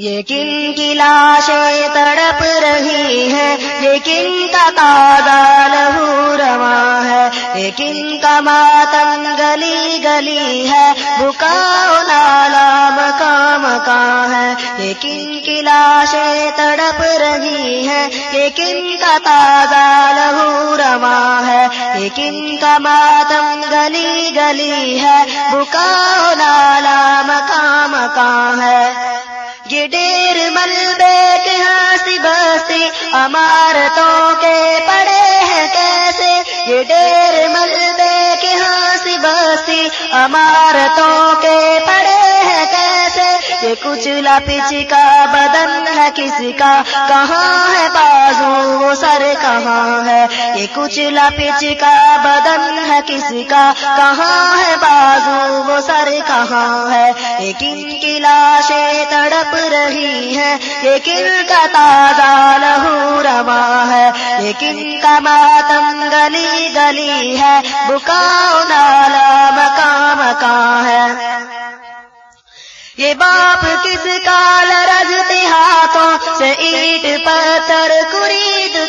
یہ کن کی لاشیں تڑپ رہی ہے یہ کن کا تازہ لہو رواں ہے؟ یہ کن کا ماتم گلی گلی ہے؟ بکاؤ نالا مکان مکان ہے؟ یہ کن کی لاشیں تڑپ رہی ہے یہ کن کا تازہ لہو رواں ہے؟ یہ کن کا ماتم گلی گلی ہے؟ بکاؤ نالا مکان مکان ہے؟ یہ ڈیر ملبے کے ہاسی بستی عمارتوں کے پڑے ہیں کیسے؟ یہ ڈیر ملبے کے ہاسی بستی عمارتوں کے پڑے ہیں کیسے؟ یہ کچھ پچ کا بدن ہے کس کا، کہاں ہے بازو؟ سر کہاں ہے؟ یہ کچھ لپچ کا بدن ہے، کس کا کہاں ہے؟ بازو، وہ سر کہاں ہے؟ یہ کن کی لاشیں تڑپ رہی ہے یہ کن کا تازہ لہو رواں ہے؟ یہ کن کا ماتم گلی گلی ہے؟ بکاؤ نالا مکان مکان ہے۔ یہ باپ کس کا لرزتے ہاتھوں سے اینٹ پتھر خریدتا ہے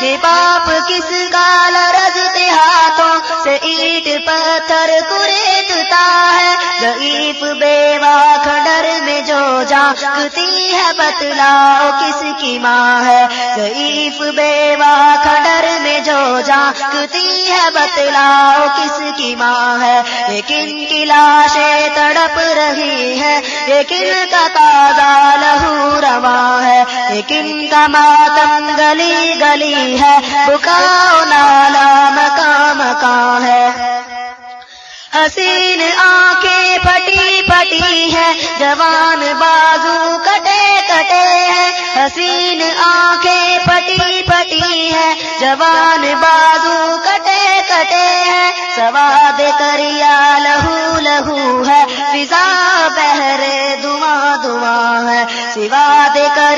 یہ باپ کس کا لرزتے ہاتھوں سے اینٹ پتھر خریدتا ہے۔ ضعیف بیوہ کھڈر میں جو جانتی ہے بتلاؤ کس کی ماں ہے۔ ضعیف بیوہ کھڈر میں جو جانتی ہے بتلاؤ کس کی ماں ہے۔ لیکن کی لاشیں تڑپ رہی ہے لیکن کا تازہ لہو لیکن کا ماتم گلی گلی ہے، بکاؤ نالا مکان مکان ہے۔ حسین آنکھیں پھٹی پھٹی ہے جوان بازو کٹے کٹے ہے حسین آنکھیں پھٹی پھٹی ہے جوان بازو کٹے کٹے ہے سواد کریا لہو لہو ہے، فضا بہرے دعا دعا ہے۔ سواد کریا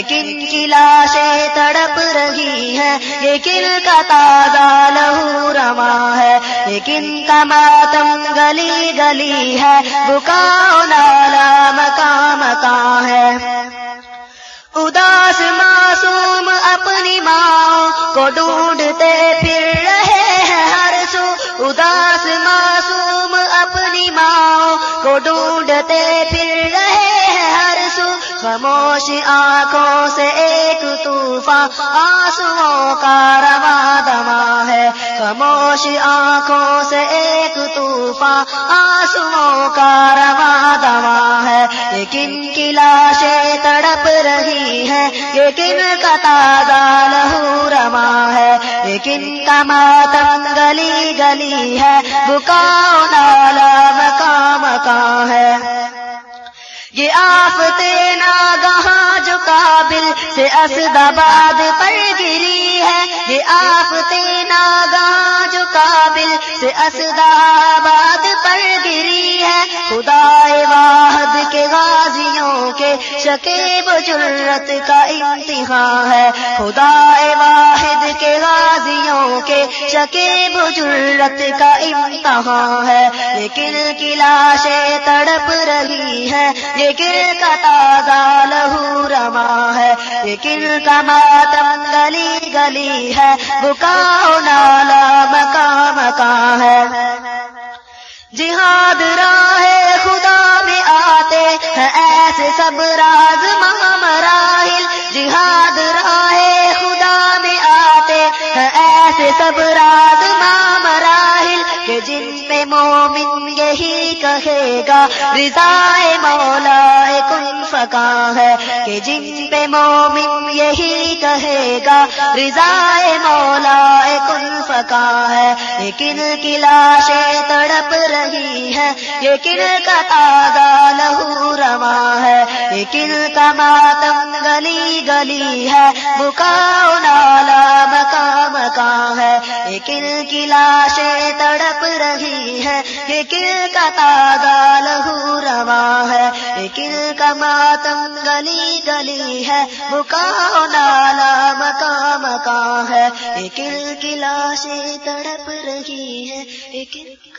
ہے لیکن کی لاشیں تڑپ رہی ہے لیکن کا تازہ لہو رواں ہے لیکن کا ماتم گلی گلی ہے، بکاؤ نالا مکان مکان ہے۔ اداس معصوم اپنی ماں کو ڈھونڈتے پھر رہے ہیں ہر سو۔ اداس معصوم اپنی ماں کو ڈھونڈتے پھر خاموش آنکھوں سے ایک طوفان آنسوؤں کا رواں دما ہے۔ خاموش آنکھوں سے ایک طوفان آنسوؤں کا رواں دما ہے۔ لیکن کی لاشیں تڑپ رہی ہے لیکن کا تازہ لہو رواں ہے۔ لیکن کا ماتم گلی گلی ہے بکاؤ سے اسدآباد پر گری ہے، یہ آفت ناگہاں جو قابل سے اسداباد پر گری ہے۔ خدا واحد کے غازیوں شکیب جرت کا امتحان ہے۔ خدا واحد کے غازیوں کے شکیب جرت کا امتحان ہے۔ لیکن کی لاشیں تڑپ رہی ہے لیکن کا تازہ لہو رواں ہے۔ لیکن کا ماتم گلی گلی ہے۔ بکاؤ نالا مکان مکان ہے۔ جہاد راہ سے سب راز مراحل جہاد راہ خدا میں آتے ہیں ایسے سب راز مومن یہی کہے گا رضا مولا کن فکا ہے کہ جن پہ مومن یہی کہے گا رضا مولا کن فکا ہے۔ لیکن کی لاشیں تڑپ رہی ہے لیکن کا تازہ لہو رواں ہے۔ لیکن کا ماتم گلی گلی ہے بکاؤ نالا مکان مکان ہے۔ یہ کل کلا سے تڑپ رہی ہے یہ کل کا تازہ لہو رواں ہے؟ یہ کل کا ماتم گلی گلی ہے؟ بکا نالا مکا مکا ہے؟ یہ کل کلا سے تڑپ رہی ہے یہ کل